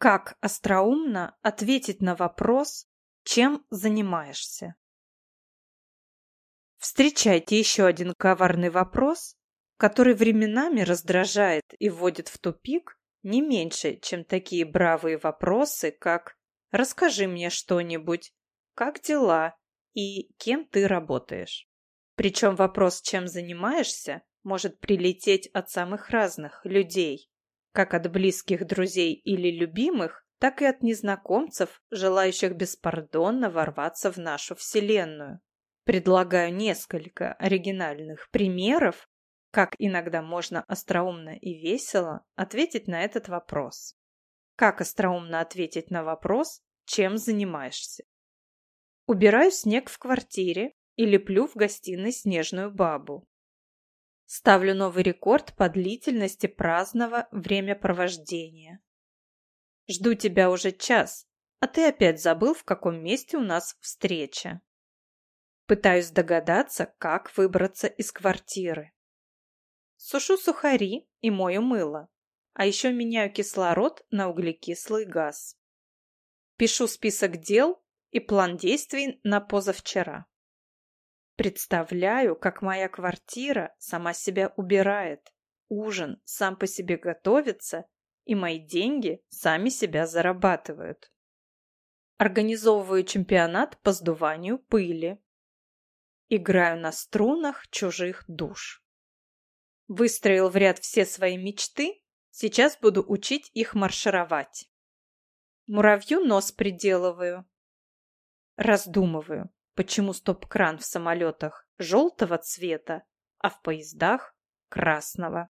Как остроумно ответить на вопрос, чем занимаешься? Встречайте еще один коварный вопрос, который временами раздражает и вводит в тупик не меньше, чем такие бравые вопросы, как «Расскажи мне что-нибудь», «Как дела?» и «Кем ты работаешь?». Причем вопрос «Чем занимаешься?» может прилететь от самых разных людей, как от близких друзей или любимых, так и от незнакомцев, желающих беспардонно ворваться в нашу Вселенную. Предлагаю несколько оригинальных примеров, как иногда можно остроумно и весело ответить на этот вопрос. Как остроумно ответить на вопрос, чем занимаешься? Убираю снег в квартире и леплю в гостиной снежную бабу. Ставлю новый рекорд по длительности праздного времяпровождения. Жду тебя уже час, а ты опять забыл, в каком месте у нас встреча. Пытаюсь догадаться, как выбраться из квартиры. Сушу сухари и мою мыло, а еще меняю кислород на углекислый газ. Пишу список дел и план действий на позавчера. Представляю, как моя квартира сама себя убирает, ужин сам по себе готовится, и мои деньги сами себя зарабатывают. Организовываю чемпионат по сдуванию пыли. Играю на струнах чужих душ. Выстроил в ряд все свои мечты, сейчас буду учить их маршировать. Муравью нос приделываю. Раздумываю, почему стоп-кран в самолетах желтого цвета, а в поездах красного.